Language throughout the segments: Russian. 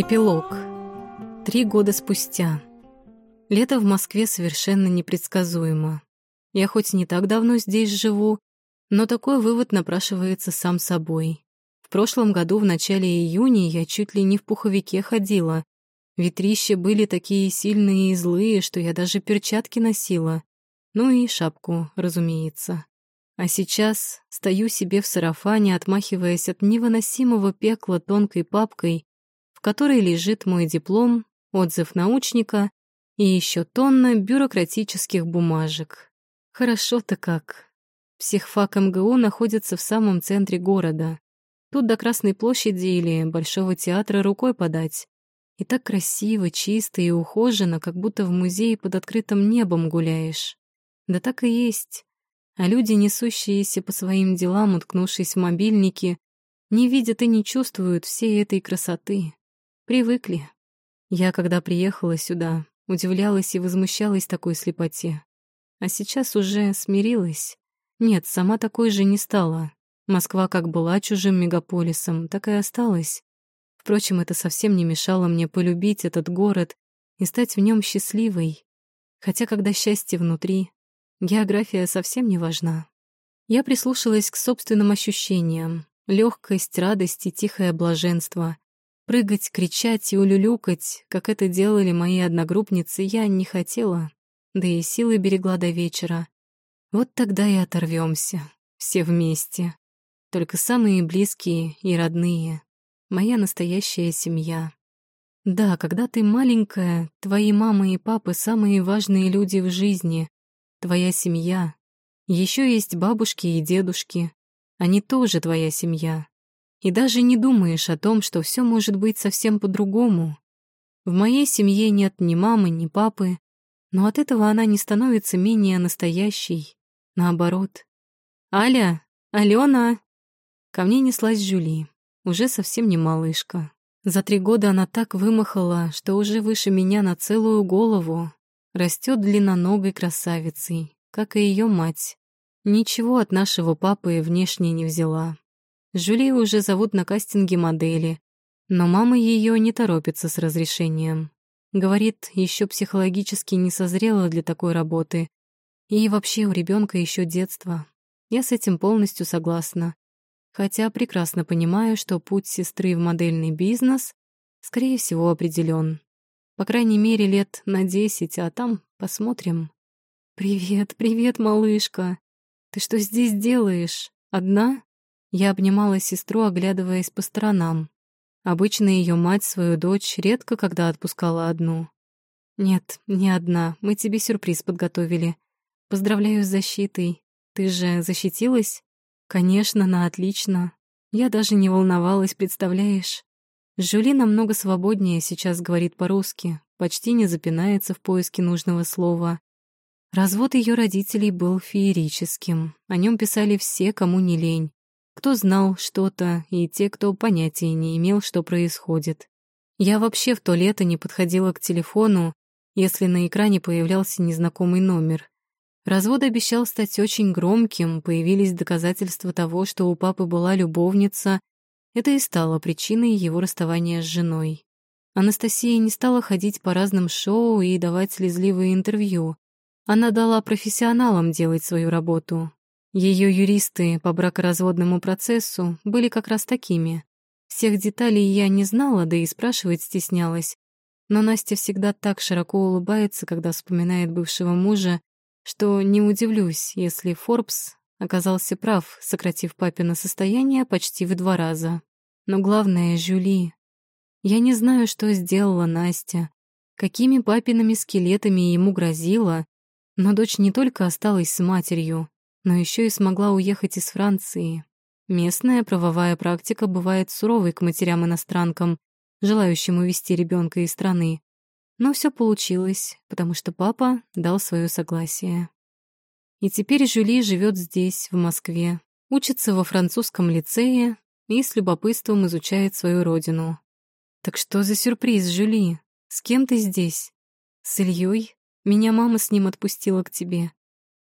Эпилог. Три года спустя. Лето в Москве совершенно непредсказуемо. Я хоть не так давно здесь живу, но такой вывод напрашивается сам собой. В прошлом году в начале июня я чуть ли не в пуховике ходила. Ветрища были такие сильные и злые, что я даже перчатки носила. Ну и шапку, разумеется. А сейчас стою себе в сарафане, отмахиваясь от невыносимого пекла тонкой папкой, в которой лежит мой диплом, отзыв научника и еще тонна бюрократических бумажек. Хорошо-то как. Психфак МГУ находится в самом центре города. Тут до Красной площади или Большого театра рукой подать. И так красиво, чисто и ухоженно, как будто в музее под открытым небом гуляешь. Да так и есть а люди, несущиеся по своим делам, уткнувшись в мобильники, не видят и не чувствуют всей этой красоты. Привыкли. Я, когда приехала сюда, удивлялась и возмущалась такой слепоте. А сейчас уже смирилась. Нет, сама такой же не стала. Москва как была чужим мегаполисом, так и осталась. Впрочем, это совсем не мешало мне полюбить этот город и стать в нем счастливой. Хотя когда счастье внутри, География совсем не важна. Я прислушалась к собственным ощущениям. Легкость, радость и тихое блаженство. Прыгать, кричать и улюлюкать, как это делали мои одногруппницы, я не хотела, да и силы берегла до вечера. Вот тогда и оторвемся, все вместе. Только самые близкие и родные. Моя настоящая семья. Да, когда ты маленькая, твои мама и папа — самые важные люди в жизни твоя семья. Еще есть бабушки и дедушки. Они тоже твоя семья. И даже не думаешь о том, что все может быть совсем по-другому. В моей семье нет ни мамы, ни папы, но от этого она не становится менее настоящей. Наоборот. «Аля! Алена!» Ко мне неслась Жюли, уже совсем не малышка. За три года она так вымахала, что уже выше меня на целую голову, растет длинноногой красавицей, как и ее мать. Ничего от нашего папы внешне не взяла. Жюли уже зовут на кастинге модели, но мама ее не торопится с разрешением. Говорит, еще психологически не созрела для такой работы. И вообще у ребенка еще детство. Я с этим полностью согласна. Хотя прекрасно понимаю, что путь сестры в модельный бизнес, скорее всего, определен. По крайней мере, лет на десять, а там посмотрим. «Привет, привет, малышка! Ты что здесь делаешь? Одна?» Я обнимала сестру, оглядываясь по сторонам. Обычно ее мать свою дочь редко когда отпускала одну. «Нет, не одна. Мы тебе сюрприз подготовили. Поздравляю с защитой. Ты же защитилась?» «Конечно, на отлично. Я даже не волновалась, представляешь?» Жюли намного свободнее сейчас говорит по-русски, почти не запинается в поиске нужного слова. Развод ее родителей был феерическим. О нем писали все, кому не лень. Кто знал что-то, и те, кто понятия не имел, что происходит. Я вообще в то лето не подходила к телефону, если на экране появлялся незнакомый номер. Развод обещал стать очень громким, появились доказательства того, что у папы была любовница, это и стало причиной его расставания с женой. Анастасия не стала ходить по разным шоу и давать слезливые интервью. Она дала профессионалам делать свою работу. Ее юристы по бракоразводному процессу были как раз такими. Всех деталей я не знала, да и спрашивать стеснялась. Но Настя всегда так широко улыбается, когда вспоминает бывшего мужа, что не удивлюсь, если Форбс Оказался прав, сократив папино состояние почти в два раза. Но главное — Жюли. Я не знаю, что сделала Настя, какими папиными скелетами ему грозила, но дочь не только осталась с матерью, но еще и смогла уехать из Франции. Местная правовая практика бывает суровой к матерям-иностранкам, желающим увезти ребенка из страны. Но все получилось, потому что папа дал свое согласие. И теперь Жюли живет здесь, в Москве, учится во французском лицее и с любопытством изучает свою родину. Так что за сюрприз, Жюли? С кем ты здесь? С Ильей? Меня мама с ним отпустила к тебе.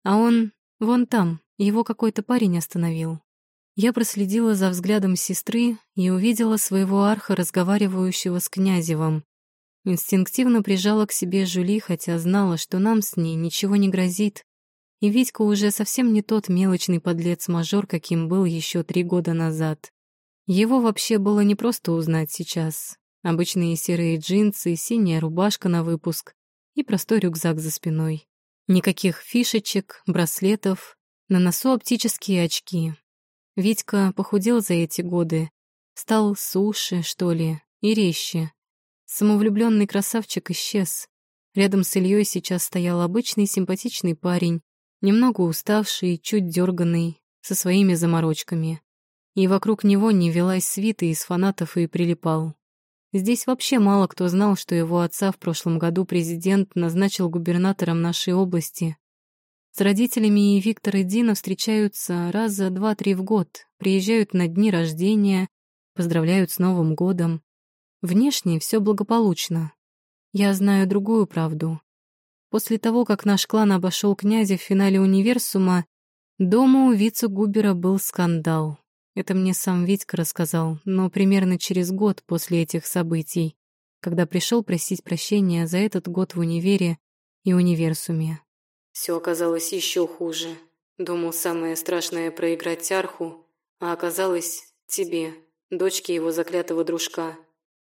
А он вон там, его какой-то парень остановил. Я проследила за взглядом сестры и увидела своего арха, разговаривающего с Князевым. Инстинктивно прижала к себе Жули, хотя знала, что нам с ней ничего не грозит. И Витька уже совсем не тот мелочный подлец-мажор, каким был еще три года назад. Его вообще было не просто узнать сейчас. Обычные серые джинсы, синяя рубашка на выпуск и простой рюкзак за спиной. Никаких фишечек, браслетов, на носу оптические очки. Витька похудел за эти годы, стал суше, что ли, и резче. Самовлюбленный красавчик исчез. Рядом с Ильей сейчас стоял обычный симпатичный парень, немного уставший, чуть дерганный, со своими заморочками. И вокруг него не велась свита из фанатов и прилипал. Здесь вообще мало кто знал, что его отца в прошлом году президент назначил губернатором нашей области. С родителями и Виктор и Дина встречаются раза два-три в год, приезжают на дни рождения, поздравляют с Новым годом. Внешне все благополучно. Я знаю другую правду. После того, как наш клан обошел князя в финале универсума, дома у вице-губера был скандал. Это мне сам Витька рассказал, но примерно через год после этих событий, когда пришел просить прощения за этот год в универе и универсуме. Все оказалось еще хуже. Думал, самое страшное проиграть Арху, а оказалось тебе, дочке его заклятого дружка.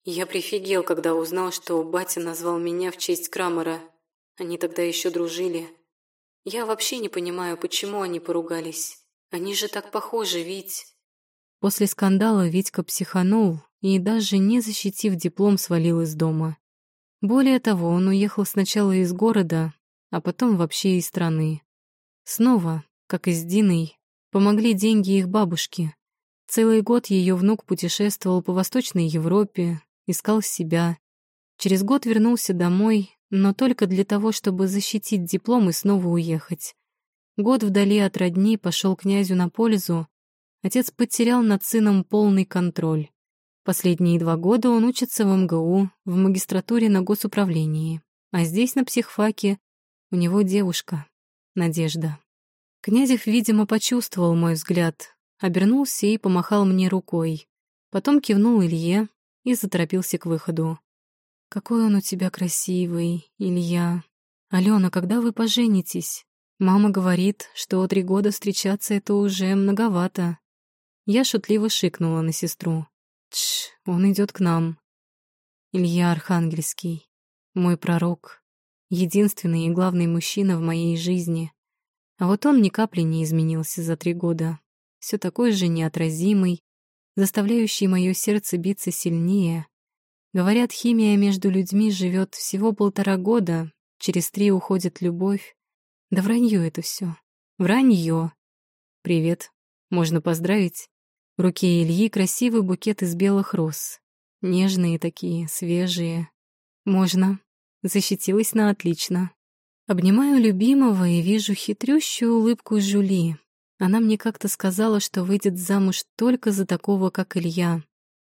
Я прифигел, когда узнал, что батя назвал меня в честь Крамера. Они тогда еще дружили. Я вообще не понимаю, почему они поругались. Они же так похожи, ведь... После скандала Витька психанул и даже не защитив диплом свалил из дома. Более того, он уехал сначала из города, а потом вообще из страны. Снова, как и с Диной, помогли деньги их бабушки. Целый год ее внук путешествовал по Восточной Европе, искал себя. Через год вернулся домой, но только для того, чтобы защитить диплом и снова уехать. Год вдали от родни пошел князю на пользу. Отец потерял над сыном полный контроль. Последние два года он учится в МГУ, в магистратуре на госуправлении. А здесь, на психфаке, у него девушка, Надежда. Князев, видимо, почувствовал мой взгляд, обернулся и помахал мне рукой. Потом кивнул Илье, и заторопился к выходу. «Какой он у тебя красивый, Илья. Алена, когда вы поженитесь? Мама говорит, что три года встречаться — это уже многовато». Я шутливо шикнула на сестру. «Тш, он идет к нам». Илья Архангельский, мой пророк, единственный и главный мужчина в моей жизни. А вот он ни капли не изменился за три года. Все такой же неотразимый, заставляющий мое сердце биться сильнее. Говорят, химия между людьми живет всего полтора года, через три уходит любовь. Да вранье это все. Вранье. Привет. Можно поздравить? В руке Ильи красивый букет из белых роз. Нежные такие, свежие. Можно. Защитилась на отлично. Обнимаю любимого и вижу хитрющую улыбку Жюли. Она мне как-то сказала, что выйдет замуж только за такого, как Илья.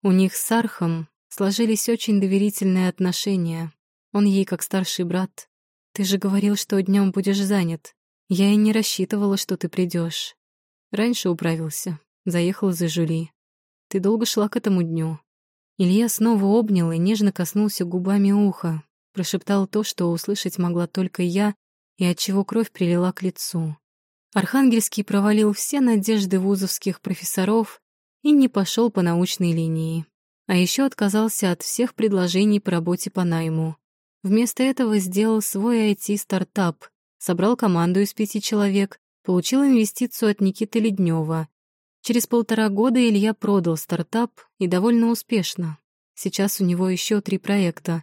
У них с Архом сложились очень доверительные отношения. Он ей как старший брат. Ты же говорил, что днем будешь занят. Я и не рассчитывала, что ты придешь. Раньше управился. Заехал за Жюли. Ты долго шла к этому дню. Илья снова обнял и нежно коснулся губами уха, прошептал то, что услышать могла только я, и от чего кровь прилила к лицу. Архангельский провалил все надежды вузовских профессоров и не пошел по научной линии. А еще отказался от всех предложений по работе по найму. Вместо этого сделал свой IT-стартап, собрал команду из пяти человек, получил инвестицию от Никиты Леднева. Через полтора года Илья продал стартап и довольно успешно. Сейчас у него еще три проекта.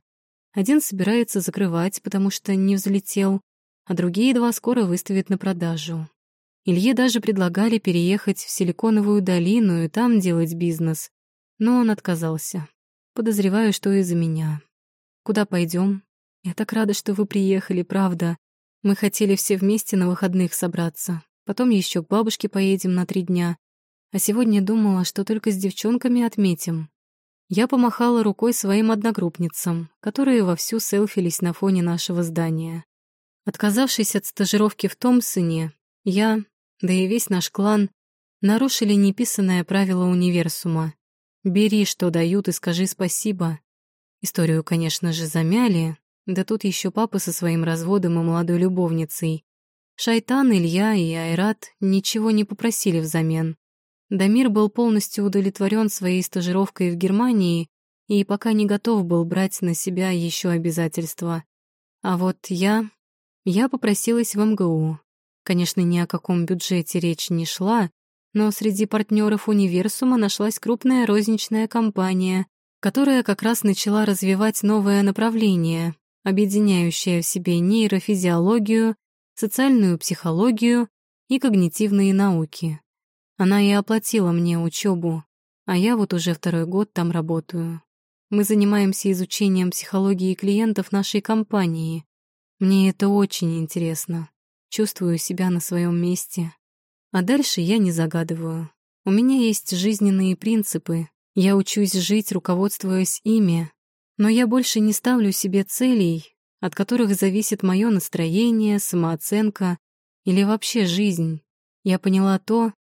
Один собирается закрывать, потому что не взлетел, а другие два скоро выставит на продажу. Илье даже предлагали переехать в Силиконовую долину и там делать бизнес. Но он отказался. Подозреваю, что из-за меня. Куда пойдем? Я так рада, что вы приехали, правда. Мы хотели все вместе на выходных собраться. Потом еще к бабушке поедем на три дня. А сегодня думала, что только с девчонками отметим. Я помахала рукой своим одногруппницам, которые вовсю селфились на фоне нашего здания. Отказавшись от стажировки в Томпсоне, я, да и весь наш клан, нарушили неписанное правило универсума. Бери, что дают, и скажи спасибо. Историю, конечно же, замяли, да тут еще папа со своим разводом и молодой любовницей. Шайтан, Илья и Айрат ничего не попросили взамен. Дамир был полностью удовлетворен своей стажировкой в Германии и пока не готов был брать на себя еще обязательства. А вот я... Я попросилась в МГУ. Конечно, ни о каком бюджете речь не шла, но среди партнеров универсума нашлась крупная розничная компания, которая как раз начала развивать новое направление, объединяющее в себе нейрофизиологию, социальную психологию и когнитивные науки. Она и оплатила мне учебу, а я вот уже второй год там работаю. Мы занимаемся изучением психологии клиентов нашей компании. Мне это очень интересно. Чувствую себя на своем месте. А дальше я не загадываю. У меня есть жизненные принципы. Я учусь жить, руководствуясь ими. Но я больше не ставлю себе целей, от которых зависит мое настроение, самооценка или вообще жизнь. Я поняла то,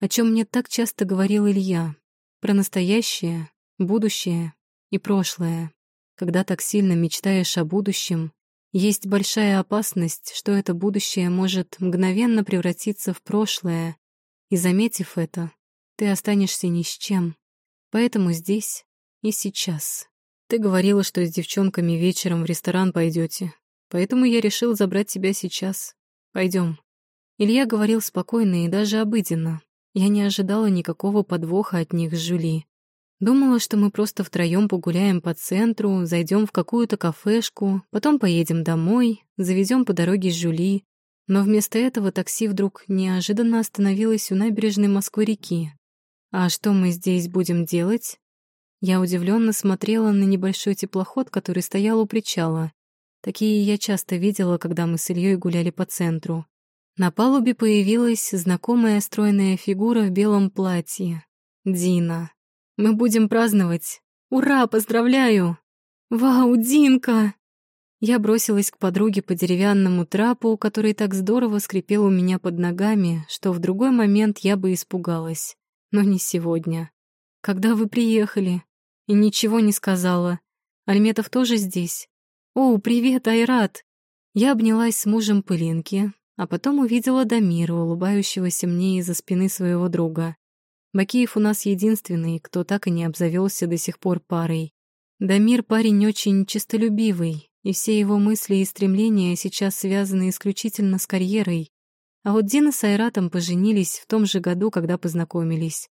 о чем мне так часто говорил Илья, про настоящее, будущее и прошлое. Когда так сильно мечтаешь о будущем, есть большая опасность, что это будущее может мгновенно превратиться в прошлое, и, заметив это, ты останешься ни с чем. Поэтому здесь и сейчас. Ты говорила, что с девчонками вечером в ресторан пойдете, поэтому я решил забрать тебя сейчас. Пойдем. Илья говорил спокойно и даже обыденно. Я не ожидала никакого подвоха от них с Жюли. Думала, что мы просто втроем погуляем по центру, зайдем в какую-то кафешку, потом поедем домой, завезем по дороге Жюли. Но вместо этого такси вдруг неожиданно остановилось у набережной Москвы-реки. А что мы здесь будем делать? Я удивленно смотрела на небольшой теплоход, который стоял у причала. Такие я часто видела, когда мы с Ильей гуляли по центру. На палубе появилась знакомая стройная фигура в белом платье. Дина. Мы будем праздновать. Ура, поздравляю! Вау, Динка! Я бросилась к подруге по деревянному трапу, который так здорово скрипел у меня под ногами, что в другой момент я бы испугалась. Но не сегодня. Когда вы приехали? И ничего не сказала. Альметов тоже здесь? О, привет, Айрат! Я обнялась с мужем пылинки, а потом увидела Дамира, улыбающегося мне из-за спины своего друга. Бакиев у нас единственный, кто так и не обзавелся до сих пор парой. Дамир парень очень честолюбивый, и все его мысли и стремления сейчас связаны исключительно с карьерой. А вот Дина с Айратом поженились в том же году, когда познакомились.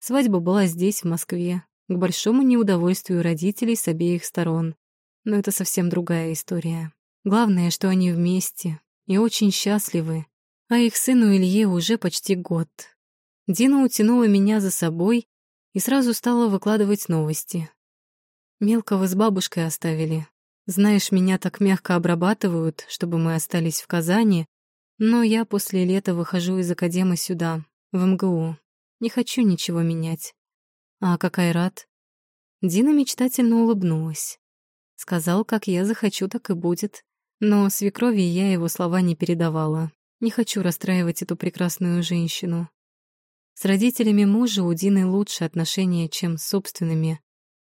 Свадьба была здесь, в Москве, к большому неудовольствию родителей с обеих сторон. Но это совсем другая история. Главное, что они вместе и очень счастливы, а их сыну Илье уже почти год. Дина утянула меня за собой и сразу стала выкладывать новости. Мелкого с бабушкой оставили. Знаешь, меня так мягко обрабатывают, чтобы мы остались в Казани, но я после лета выхожу из академы сюда, в МГУ. Не хочу ничего менять. А какая рад? Дина мечтательно улыбнулась. Сказал, как я захочу, так и будет. Но свекрови я его слова не передавала. Не хочу расстраивать эту прекрасную женщину. С родителями мужа у Дины лучше отношения, чем с собственными.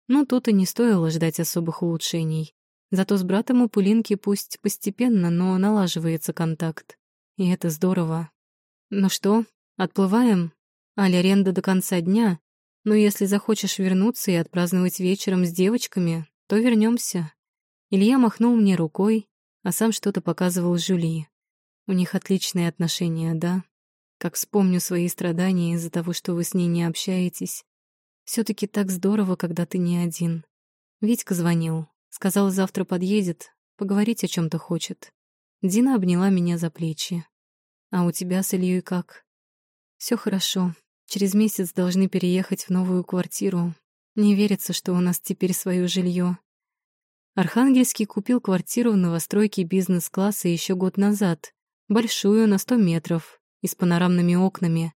Но тут и не стоило ждать особых улучшений. Зато с братом у Пулинки пусть постепенно, но налаживается контакт. И это здорово. Ну что, отплываем? Аля аренда до конца дня. Но если захочешь вернуться и отпраздновать вечером с девочками, то вернемся. Илья махнул мне рукой, а сам что-то показывал Жюли. У них отличные отношения, да? Как вспомню свои страдания из-за того, что вы с ней не общаетесь. все таки так здорово, когда ты не один. Витька звонил. Сказал, завтра подъедет, поговорить о чем то хочет. Дина обняла меня за плечи. «А у тебя с Ильей как?» Все хорошо. Через месяц должны переехать в новую квартиру. Не верится, что у нас теперь свое жилье. Архангельский купил квартиру в новостройке бизнес-класса еще год назад, большую, на сто метров, и с панорамными окнами.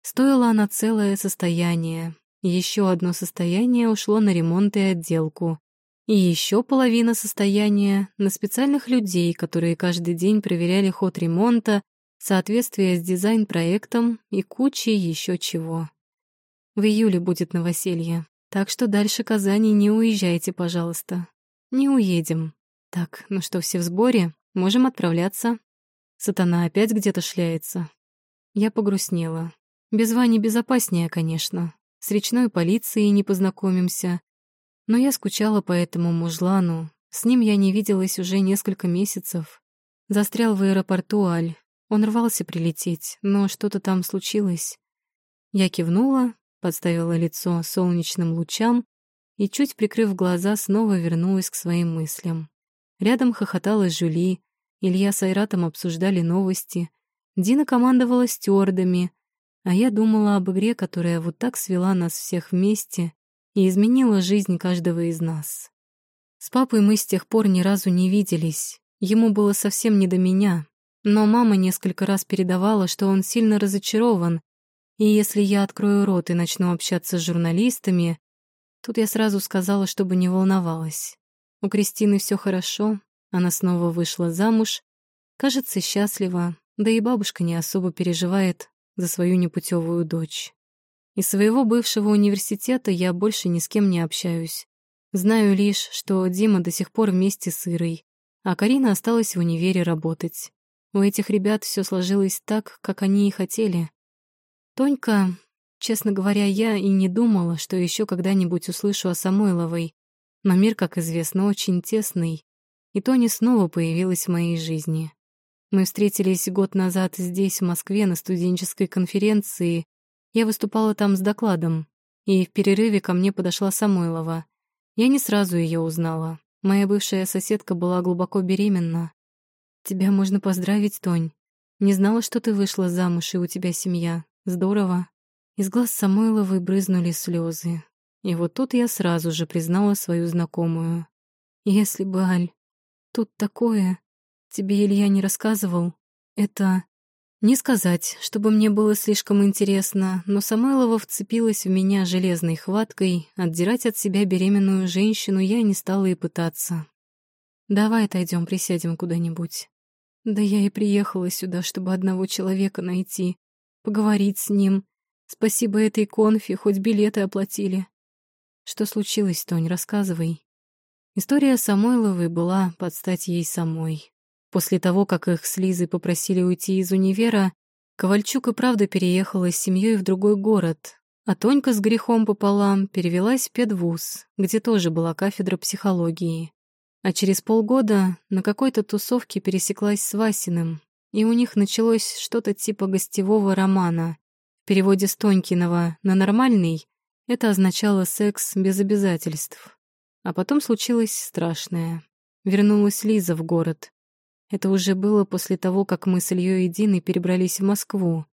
Стоила она целое состояние. Еще одно состояние ушло на ремонт и отделку. И еще половина состояния на специальных людей, которые каждый день проверяли ход ремонта, соответствие с дизайн-проектом и кучей еще чего. В июле будет новоселье, так что дальше Казани не уезжайте, пожалуйста. Не уедем. Так, ну что, все в сборе? Можем отправляться. Сатана опять где-то шляется. Я погрустнела. Без Вани безопаснее, конечно. С речной полицией не познакомимся. Но я скучала по этому мужлану. С ним я не виделась уже несколько месяцев. Застрял в аэропорту Аль. Он рвался прилететь, но что-то там случилось. Я кивнула, подставила лицо солнечным лучам и, чуть прикрыв глаза, снова вернулась к своим мыслям. Рядом хохотала Жюли, Илья с Айратом обсуждали новости, Дина командовала стюардами, а я думала об игре, которая вот так свела нас всех вместе и изменила жизнь каждого из нас. С папой мы с тех пор ни разу не виделись, ему было совсем не до меня, но мама несколько раз передавала, что он сильно разочарован, и если я открою рот и начну общаться с журналистами, тут я сразу сказала, чтобы не волновалась. У Кристины все хорошо, она снова вышла замуж, кажется, счастлива, да и бабушка не особо переживает за свою непутевую дочь. Из своего бывшего университета я больше ни с кем не общаюсь. Знаю лишь, что Дима до сих пор вместе с Ирой, а Карина осталась в универе работать. У этих ребят все сложилось так, как они и хотели. Тонька, честно говоря, я и не думала, что еще когда-нибудь услышу о Самойловой. Но мир, как известно, очень тесный, и Тони снова появилась в моей жизни. Мы встретились год назад здесь, в Москве, на студенческой конференции. Я выступала там с докладом, и в перерыве ко мне подошла Самойлова. Я не сразу ее узнала. Моя бывшая соседка была глубоко беременна. «Тебя можно поздравить, Тонь. Не знала, что ты вышла замуж, и у тебя семья. Здорово». Из глаз Самойловой брызнули слезы. И вот тут я сразу же признала свою знакомую. «Если бы, Аль, тут такое...» Тебе Илья не рассказывал? Это... Не сказать, чтобы мне было слишком интересно, но Самойлова вцепилась в меня железной хваткой, отдирать от себя беременную женщину я не стала и пытаться. «Давай отойдем, присядем куда-нибудь». Да я и приехала сюда, чтобы одного человека найти, поговорить с ним. Спасибо этой конфе, хоть билеты оплатили. Что случилось, Тонь, рассказывай. История Самойловой была под стать ей самой. После того, как их с Лизой попросили уйти из универа, Ковальчук и правда переехала с семьей в другой город, а Тонька с грехом пополам перевелась в педвуз, где тоже была кафедра психологии. А через полгода на какой-то тусовке пересеклась с Васиным, и у них началось что-то типа гостевого романа. Переводе с Тонькиного на нормальный это означало секс без обязательств. А потом случилось страшное. Вернулась Лиза в город. Это уже было после того, как мы с Ильей и Диной перебрались в Москву.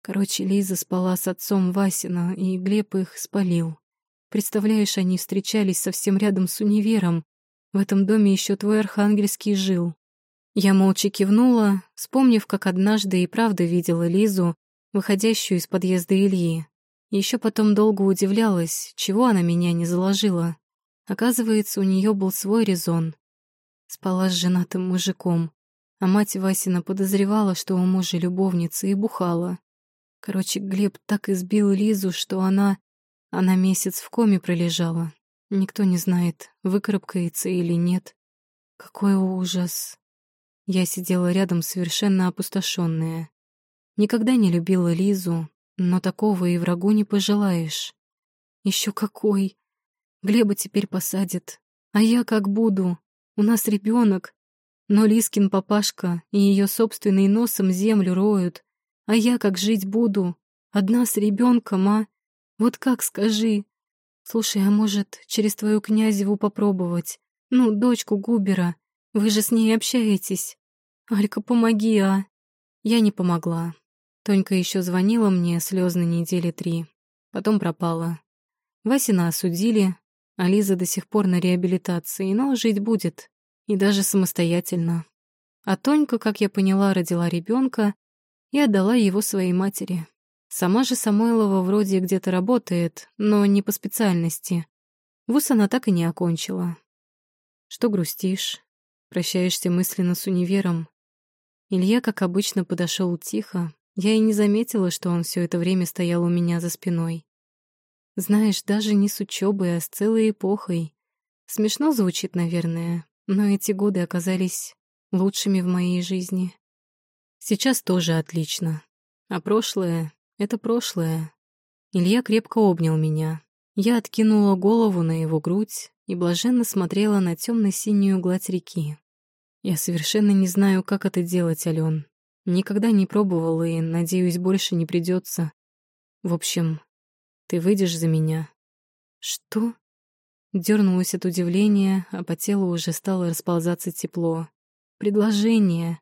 Короче, Лиза спала с отцом Васина, и Глеб их спалил. Представляешь, они встречались совсем рядом с универом. В этом доме еще твой архангельский жил. Я молча кивнула, вспомнив, как однажды и правда видела Лизу, выходящую из подъезда Ильи. Еще потом долго удивлялась, чего она меня не заложила. Оказывается, у нее был свой резон. Спала с женатым мужиком, а мать Васина подозревала, что у мужа любовница, и бухала. Короче, Глеб так избил Лизу, что она... Она месяц в коме пролежала. Никто не знает, выкарабкается или нет. Какой ужас. Я сидела рядом совершенно опустошенная. Никогда не любила Лизу, но такого и врагу не пожелаешь. Еще какой! Глеба теперь посадят. А я как буду? У нас ребенок, но Лискин папашка и ее собственный носом землю роют. А я как жить буду? Одна с ребенком, а? Вот как скажи? Слушай, а может, через твою князеву попробовать? Ну, дочку Губера. Вы же с ней общаетесь. Алька, помоги, а? Я не помогла. Тонька еще звонила мне слезно недели три. Потом пропала. Васина осудили, а Лиза до сих пор на реабилитации, но жить будет. И даже самостоятельно. А Тонька, как я поняла, родила ребенка и отдала его своей матери. Сама же Самойлова вроде где-то работает, но не по специальности. Вуз она так и не окончила. Что грустишь? Прощаешься мысленно с универом? Илья, как обычно, подошел тихо. Я и не заметила, что он все это время стоял у меня за спиной. Знаешь, даже не с учебой, а с целой эпохой. Смешно звучит, наверное, но эти годы оказались лучшими в моей жизни. Сейчас тоже отлично. А прошлое — это прошлое. Илья крепко обнял меня. Я откинула голову на его грудь и блаженно смотрела на темно-синюю гладь реки. Я совершенно не знаю, как это делать, Ален. Никогда не пробовала и, надеюсь, больше не придется. В общем, ты выйдешь за меня. Что? Дернулась от удивления, а по телу уже стало расползаться тепло. Предложение.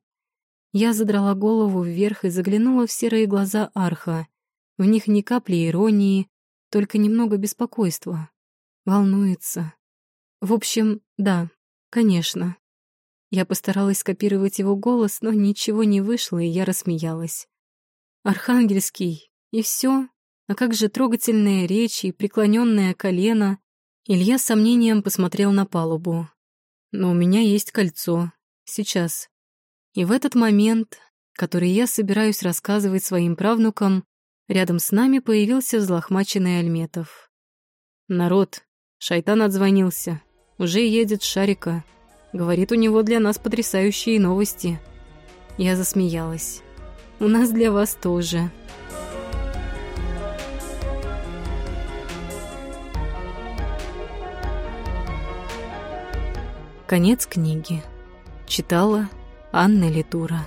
Я задрала голову вверх и заглянула в серые глаза Арха. В них ни капли иронии, только немного беспокойства. Волнуется. В общем, да, конечно. Я постаралась скопировать его голос, но ничего не вышло, и я рассмеялась. Архангельский, и все? А как же трогательная речь и преклоненное колено? Илья с сомнением посмотрел на палубу. «Но у меня есть кольцо. Сейчас». И в этот момент, который я собираюсь рассказывать своим правнукам, рядом с нами появился взлохмаченный Альметов. «Народ, шайтан отзвонился. Уже едет Шарика. Говорит, у него для нас потрясающие новости». Я засмеялась. «У нас для вас тоже». Конец книги. Читала Анна Литура.